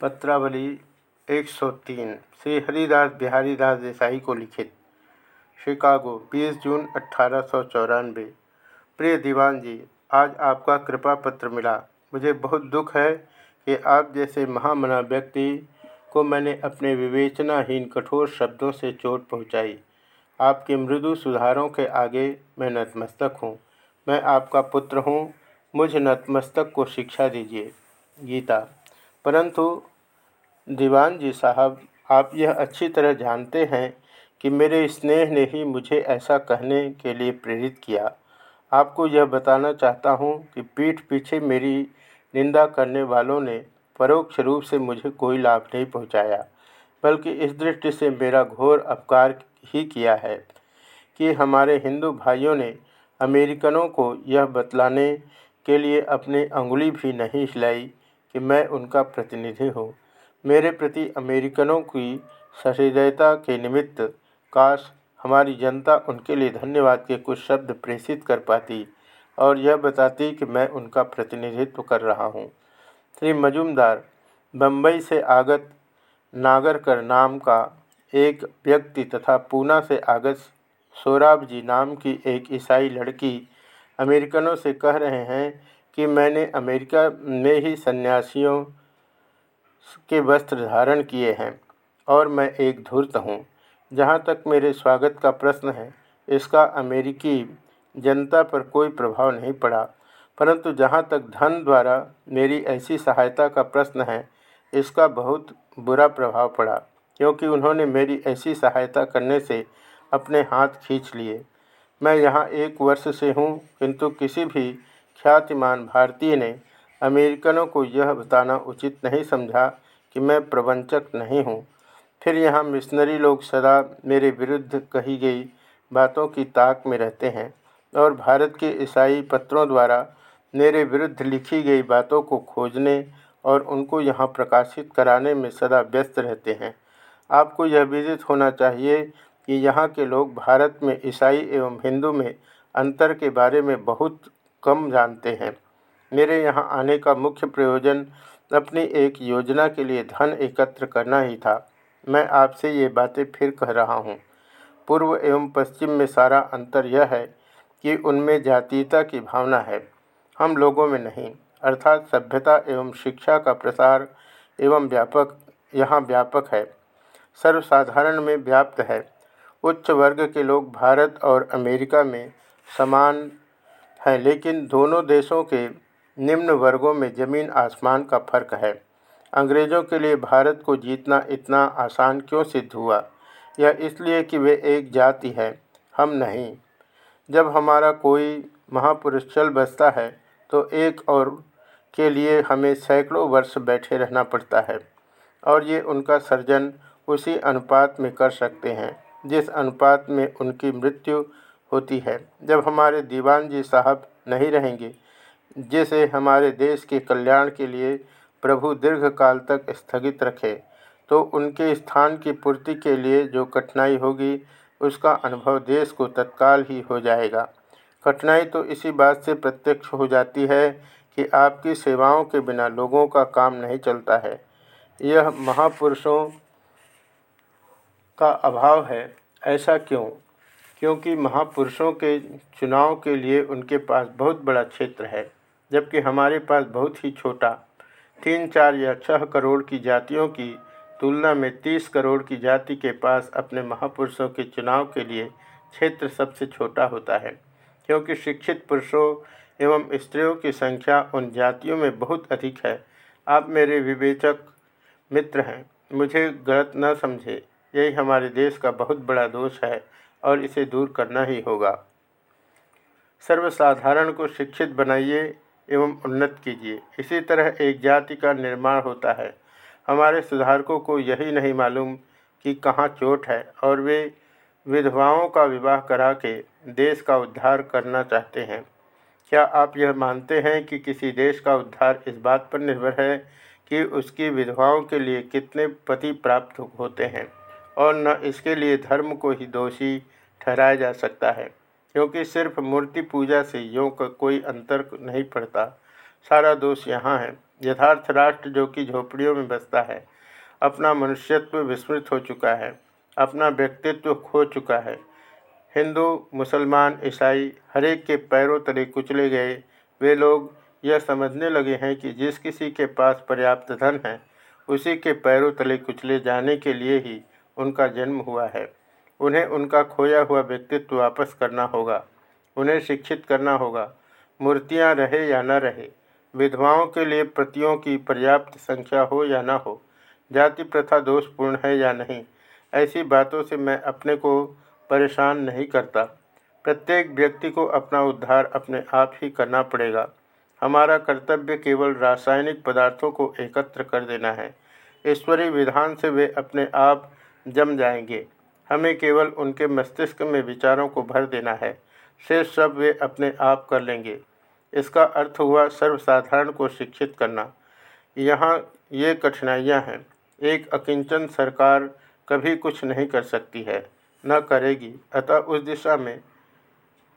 पत्रावली 103 श्री हरिदास बिहारी दास देसाई को लिखित। शिकागो 20 जून अट्ठारह प्रिय दीवान जी, आज आपका कृपा पत्र मिला। मुझे बहुत दुख है कि आप जैसे महामना व्यक्ति को मैंने अपने विवेचनाहीन कठोर शब्दों से चोट पहुंचाई। आपके मृदु सुधारों के आगे मैं नतमस्तक हूँ। मैं आपका पुत्र हूँ। मुझ नतमस्तक को शिक्षा दीजिए। गीता परंतु दीवान जी साहब, आप यह अच्छी तरह जानते हैं कि मेरे स्नेह ने ही मुझे ऐसा कहने के लिए प्रेरित किया। आपको यह बताना चाहता हूँ कि पीठ पीछे मेरी निंदा करने वालों ने परोक्ष रूप से मुझे कोई लाभ नहीं पहुँचाया, बल्कि इस दृष्टि से मेरा घोर अपकार ही किया है कि हमारे हिंदू भाइयों ने अमेरिकनों को यह बतलाने के लिए अपनी अंगुली भी नहीं हिलाई। कि मैं उनका प्रतिनिधि हूँ। मेरे प्रति अमेरिकनों की सहृदयता के निमित्त काश हमारी जनता उनके लिए धन्यवाद के कुछ शब्द प्रेषित कर पाती और यह बताती कि मैं उनका प्रतिनिधित्व कर रहा हूँ। श्री मजुमदार बम्बई से आगत नागरकर नाम का एक व्यक्ति तथा पूना से आगत सोराब जी नाम की एक ईसाई लड़की अमेरिकनों से कह रहे हैं कि मैंने अमेरिका में ही सन्यासियों के वस्त्र धारण किए हैं और मैं एक धूर्त हूँ। जहाँ तक मेरे स्वागत का प्रश्न है, इसका अमेरिकी जनता पर कोई प्रभाव नहीं पड़ा। परंतु जहाँ तक धन द्वारा मेरी ऐसी सहायता का प्रश्न है, इसका बहुत बुरा प्रभाव पड़ा, क्योंकि उन्होंने मेरी ऐसी सहायता करने से अपने हाथ खींच लिए। मैं यहाँ एक वर्ष से हूँ, किंतु किसी भी ख्यातिमान भारतीय ने अमेरिकनों को यह बताना उचित नहीं समझा कि मैं प्रवंचक नहीं हूँ। फिर यहाँ मिशनरी लोग सदा मेरे विरुद्ध कही गई बातों की ताक में रहते हैं और भारत के ईसाई पत्रों द्वारा मेरे विरुद्ध लिखी गई बातों को खोजने और उनको यहाँ प्रकाशित कराने में सदा व्यस्त रहते हैं। आपको यह विदित होना चाहिए कि यहाँ के लोग भारत में ईसाई एवं हिंदू में अंतर के बारे में बहुत कम जानते हैं। मेरे यहाँ आने का मुख्य प्रयोजन अपनी एक योजना के लिए धन एकत्र करना ही था। मैं आपसे ये बातें फिर कह रहा हूँ। पूर्व एवं पश्चिम में सारा अंतर यह है कि उनमें जातीयता की भावना है। हम लोगों में नहीं, अर्थात सभ्यता एवं शिक्षा का प्रसार एवं व्यापक, यहाँ व्यापक है। सर्वसाधारण में व्याप्त है। उच्च वर्ग के लोग भारत और अमेरिका में समान हैं, लेकिन दोनों देशों के निम्न वर्गों में ज़मीन आसमान का फ़र्क है। अंग्रेज़ों के लिए भारत को जीतना इतना आसान क्यों सिद्ध हुआ? यह इसलिए कि वे एक जाति है, हम नहीं। जब हमारा कोई महापुरुष चल बसता है तो एक और के लिए हमें सैकड़ों वर्ष बैठे रहना पड़ता है, और ये उनका सर्जन उसी अनुपात में कर सकते हैं, जिस अनुपात में उनकी मृत्यु होती है। जब हमारे दीवान जी साहब नहीं रहेंगे, जिसे हमारे देश के कल्याण के लिए प्रभु दीर्घ काल तक स्थगित रखे तो उनके स्थान की पूर्ति के लिए जो कठिनाई होगी, उसका अनुभव देश को तत्काल ही हो जाएगा। कठिनाई तो इसी बात से प्रत्यक्ष हो जाती है कि आपकी सेवाओं के बिना लोगों का काम नहीं चलता है। यह महापुरुषों का अभाव है। ऐसा क्यों? क्योंकि महापुरुषों के चुनाव के लिए उनके पास बहुत बड़ा क्षेत्र है, जबकि हमारे पास बहुत ही छोटा। तीन, चार या छः करोड़ की जातियों की तुलना में तीस करोड़ की जाति के पास अपने महापुरुषों के चुनाव के लिए क्षेत्र सबसे छोटा होता है, क्योंकि शिक्षित पुरुषों एवं स्त्रियों की संख्या उन जातियों में बहुत अधिक है। आप मेरे विवेचक मित्र हैं, मुझे गलत न समझे, यही हमारे देश का बहुत बड़ा दोष है। और इसे दूर करना ही होगा। सर्वसाधारण को शिक्षित बनाइए एवं उन्नत कीजिए। इसी तरह एक जाति का निर्माण होता है। हमारे सुधारकों को यही नहीं मालूम कि कहाँ चोट है और वे विधवाओं का विवाह करा के देश का उद्धार करना चाहते हैं। क्या आप यह मानते हैं कि किसी देश का उद्धार इस बात पर निर्भर है कि उसकी विधवाओं के लिए कितने पति प्राप्त होते हैं? और न इसके लिए धर्म को ही दोषी ठहराया जा सकता है, क्योंकि सिर्फ़ मूर्ति पूजा से यों का कोई अंतर नहीं पड़ता। सारा दोष यहाँ है। यथार्थ राष्ट्र जो कि झोपड़ियों में बसता है, अपना मनुष्यत्व विस्मृत हो चुका है, अपना व्यक्तित्व खो चुका है। हिंदू, मुसलमान, ईसाई हरेक के पैरों तले कुचले गए। वे लोग यह समझने लगे हैं कि जिस किसी के पास पर्याप्त धन है, उसी के पैरों तले कुचले जाने के लिए ही उनका जन्म हुआ है। उन्हें उनका खोया हुआ व्यक्तित्व वापस करना होगा। उन्हें शिक्षित करना होगा। मूर्तियाँ रहे या न रहे, विधवाओं के लिए प्रतियों की पर्याप्त संख्या हो या न हो, जाति प्रथा दोषपूर्ण है या नहीं, ऐसी बातों से मैं अपने को परेशान नहीं करता। प्रत्येक व्यक्ति को अपना उद्धार अपने आप ही करना पड़ेगा। हमारा कर्तव्य केवल रासायनिक पदार्थों को एकत्र कर देना है। ईश्वरीय विधान से वे अपने आप जम जाएँगे। हमें केवल उनके मस्तिष्क में विचारों को भर देना है। शेष सब वे अपने आप कर लेंगे। इसका अर्थ हुआ सर्वसाधारण को शिक्षित करना। यहाँ ये कठिनाइयाँ हैं। एक अकिंचन सरकार कभी कुछ नहीं कर सकती है, न करेगी। अतः उस दिशा में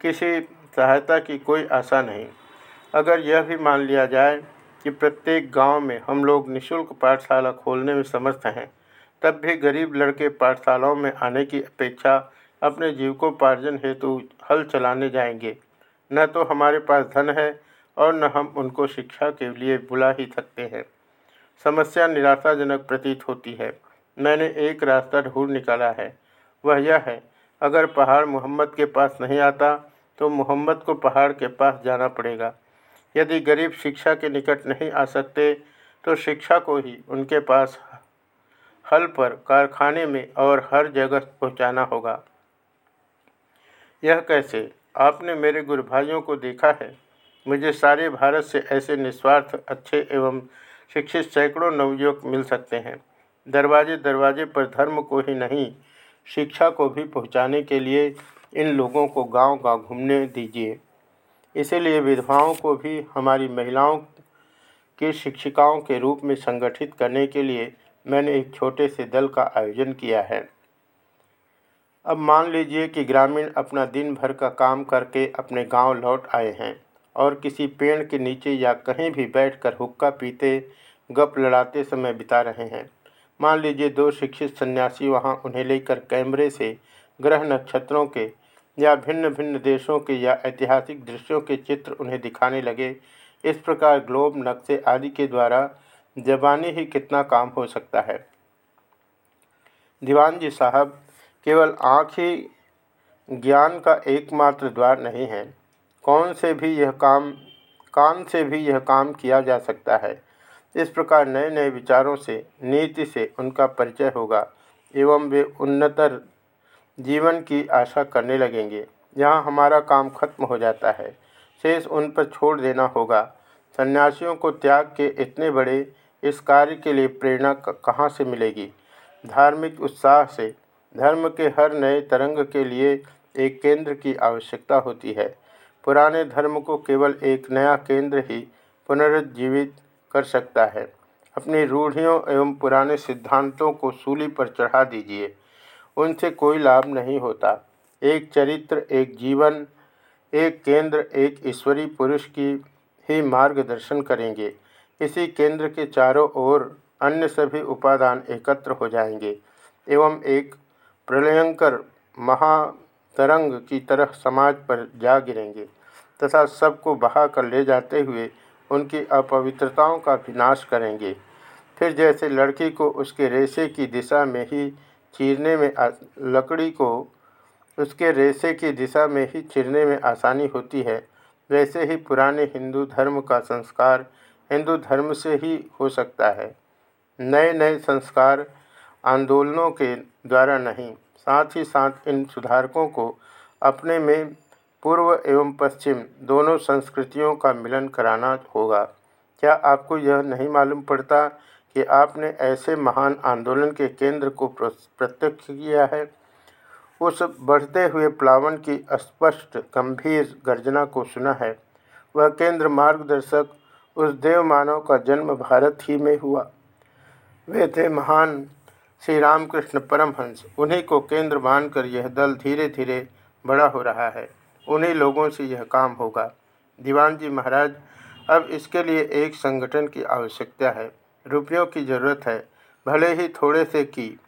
किसी सहायता की कोई आशा नहीं। अगर यह भी मान लिया जाए कि प्रत्येक गाँव में हम लोग निशुल्क पाठशाला खोलने में समर्थ हैं तब भी गरीब लड़के पाठशालाओं में आने की अपेक्षा अपने जीविकोपार्जन हेतु हल चलाने जाएँगे। न तो हमारे पास धन है और न हम उनको शिक्षा के लिए बुला ही सकते हैं। समस्या निराशाजनक प्रतीत होती है। मैंने एक रास्ता ढूंढ निकाला है। वह यह है, अगर पहाड़ मोहम्मद के पास नहीं आता तो मोहम्मद को पहाड़ के पास जाना पड़ेगा। यदि गरीब शिक्षा के निकट नहीं आ सकते तो शिक्षा को ही उनके पास हल पर कारखाने में और हर जगह पहुंचाना होगा। यह कैसे? आपने मेरे गुरु भाइयों को देखा है। मुझे सारे भारत से ऐसे निस्वार्थ, अच्छे एवं शिक्षित सैकड़ों नवयुवक मिल सकते हैं। दरवाजे दरवाजे पर धर्म को ही नहीं, शिक्षा को भी पहुँचाने के लिए इन लोगों को गांव-गांव घूमने दीजिए। इसीलिए विधवाओं को भी हमारी महिलाओं की शिक्षिकाओं के रूप में संगठित करने के लिए मैंने एक छोटे से दल का आयोजन किया है। अब मान लीजिए कि ग्रामीण अपना दिन भर का काम करके अपने गाँव लौट आए हैं और किसी पेड़ के नीचे या कहीं भी बैठकर हुक्का पीते, गप लड़ाते समय बिता रहे हैं। मान लीजिए दो शिक्षित सन्यासी वहाँ उन्हें लेकर कैमरे से ग्रह नक्षत्रों के या भिन्न भिन्न देशों के या ऐतिहासिक दृश्यों के चित्र उन्हें दिखाने लगे। इस प्रकार ग्लोब, नक्शे आदि के द्वारा जबानी ही कितना काम हो सकता है। दीवान जी साहब, केवल आँख ही ज्ञान का एकमात्र द्वार नहीं है। कौन से भी यह काम, कान से भी यह काम किया जा सकता है? इस प्रकार नए नए विचारों से, नीति से उनका परिचय होगा, एवं वे उन्नतर जीवन की आशा करने लगेंगे। यहाँ हमारा काम खत्म हो जाता है। शेष उन पर छोड़ देना होगा। सन्यासियों को त्याग के इतने बड़े इस कार्य के लिए प्रेरणा कहाँ से मिलेगी? धार्मिक उत्साह से धर्म के हर नए तरंग के लिए एक केंद्र की आवश्यकता होती है। पुराने धर्म को केवल एक नया केंद्र ही पुनरुज्जीवित कर सकता है। अपनी रूढ़ियों एवं पुराने सिद्धांतों को सूली पर चढ़ा दीजिए। उनसे कोई लाभ नहीं होता। एक चरित्र, एक जीवन, एक केंद्र, एक ईश्वरीय पुरुष की ही मार्गदर्शन करेंगे। इसी केंद्र के चारों ओर अन्य सभी उपादान एकत्र हो जाएँगे एवं एक प्रलयंकर महातरंग की तरह समाज पर जा गिरेंगे तथा सबको बहा कर ले जाते हुए उनकी अपवित्रताओं का विनाश करेंगे। फिर जैसे लड़की को उसके रेशे की दिशा में ही चीरने में लकड़ी को उसके रेशे की दिशा में ही चीरने में आसानी होती है वैसे ही पुराने हिंदू धर्म का संस्कार हिंदू धर्म से ही हो सकता है। नए नए संस्कार आंदोलनों के द्वारा नहीं, साथ ही साथ इन सुधारकों को अपने में पूर्व एवं पश्चिम दोनों संस्कृतियों का मिलन कराना होगा। क्या आपको यह नहीं मालूम पड़ता कि आपने ऐसे महान आंदोलन के केंद्र को प्रत्यक्ष किया है? उस बढ़ते हुए प्लावन की स्पष्ट गंभीर गर्जना को सुना है। वह केंद्र मार्गदर्शक उस देव मानव का जन्म भारत ही में हुआ। वे थे महान श्री रामकृष्ण परमहंस। उन्हीं को केंद्र मानकर यह दल धीरे धीरे बड़ा हो रहा है। उन्हीं लोगों से यह काम होगा। दीवान जी महाराज, अब इसके लिए एक संगठन की आवश्यकता है। रुपयों की ज़रूरत है। भले ही थोड़े से की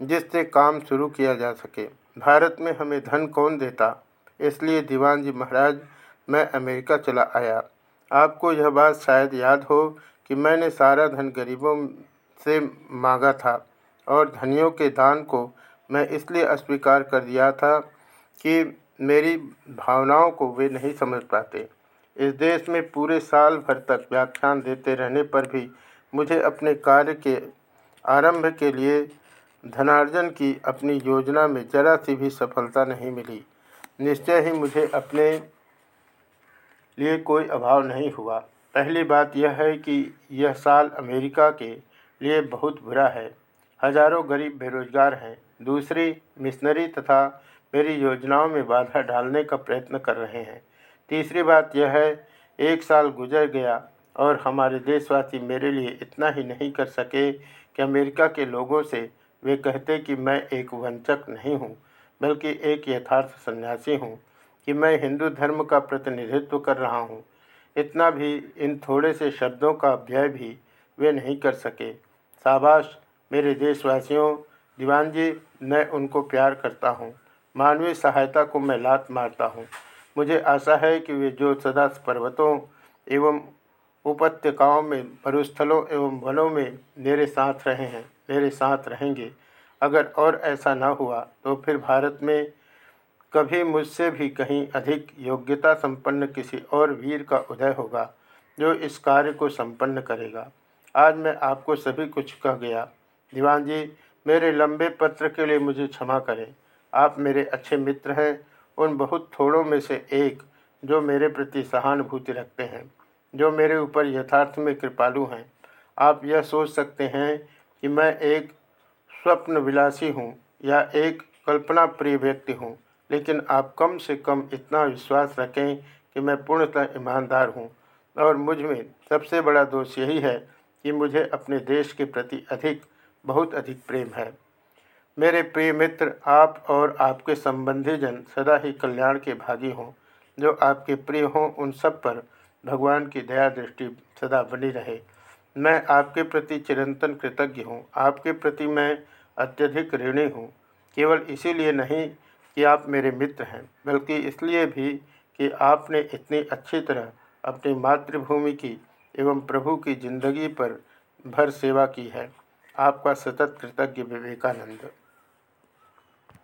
जिससे काम शुरू किया जा सके। भारत में हमें धन कौन देता? इसलिए दीवान जी महाराज, मैं अमेरिका चला आया। आपको यह बात शायद याद हो कि मैंने सारा धन गरीबों से मांगा था और धनियों के दान को मैं इसलिए अस्वीकार कर दिया था कि मेरी भावनाओं को वे नहीं समझ पाते। इस देश में पूरे साल भर तक व्याख्यान देते रहने पर भी मुझे अपने कार्य के आरंभ के लिए धनार्जन की अपनी योजना में जरा सी भी सफलता नहीं मिली। निश्चय ही मुझे अपने लिए कोई अभाव नहीं हुआ। पहली बात यह है कि यह साल अमेरिका के लिए बहुत बुरा है। हज़ारों गरीब बेरोजगार हैं। दूसरी, मिशनरी तथा मेरी योजनाओं में बाधा डालने का प्रयत्न कर रहे हैं। तीसरी बात यह है, एक साल गुजर गया और हमारे देशवासी मेरे लिए इतना ही नहीं कर सके कि अमेरिका के लोगों से वे कहते कि मैं एक वंचक नहीं हूँ, बल्कि एक यथार्थ सन्यासी हूँ कि मैं हिंदू धर्म का प्रतिनिधित्व कर रहा हूँ। इतना भी, इन थोड़े से शब्दों का अभ्यय भी वे नहीं कर सके। शाबाश, मेरे देशवासियों, दीवान जी, मैं उनको प्यार करता हूँ। मानवीय सहायता को मैं लात मारता हूँ। मुझे आशा है कि वे जो सदा पर्वतों एवं उपत्यकाओं में मरुस्थलों एवं वनों में मेरे साथ रहे हैं। मेरे साथ रहेंगे। अगर और ऐसा न हुआ तो फिर भारत में कभी मुझसे भी कहीं अधिक योग्यता संपन्न किसी और वीर का उदय होगा, जो इस कार्य को संपन्न करेगा। आज मैं आपको सभी कुछ कह गया। दीवान जी मेरे लंबे पत्र के लिए मुझे क्षमा करें। आप मेरे अच्छे मित्र हैं, उन बहुत थोड़ों में से एक, जो मेरे प्रति सहानुभूति रखते हैं, जो मेरे ऊपर यथार्थ में कृपालु हैं। आप यह सोच सकते हैं कि मैं एक स्वप्न विलासी हूँ या एक कल्पना प्रिय व्यक्ति हूँ, लेकिन आप कम से कम इतना विश्वास रखें कि मैं पूर्णतः ईमानदार हूँ। और मुझमें सबसे बड़ा दोष यही है कि मुझे अपने देश के प्रति अधिक, बहुत अधिक प्रेम है। मेरे प्रिय मित्र, आप और आपके संबंधी जन सदा ही कल्याण के भागी हों। जो आपके प्रिय हों, उन सब पर भगवान की दया दृष्टि सदा बनी रहे। मैं आपके प्रति चिरंतन कृतज्ञ हूँ। आपके प्रति मैं अत्यधिक ऋणी हूँ। केवल इसीलिए नहीं कि आप मेरे मित्र हैं, बल्कि इसलिए भी कि आपने इतनी अच्छी तरह अपनी मातृभूमि की एवं प्रभु की ज़िंदगी पर भर सेवा की है। आपका सतत कृतज्ञ विवेकानंद।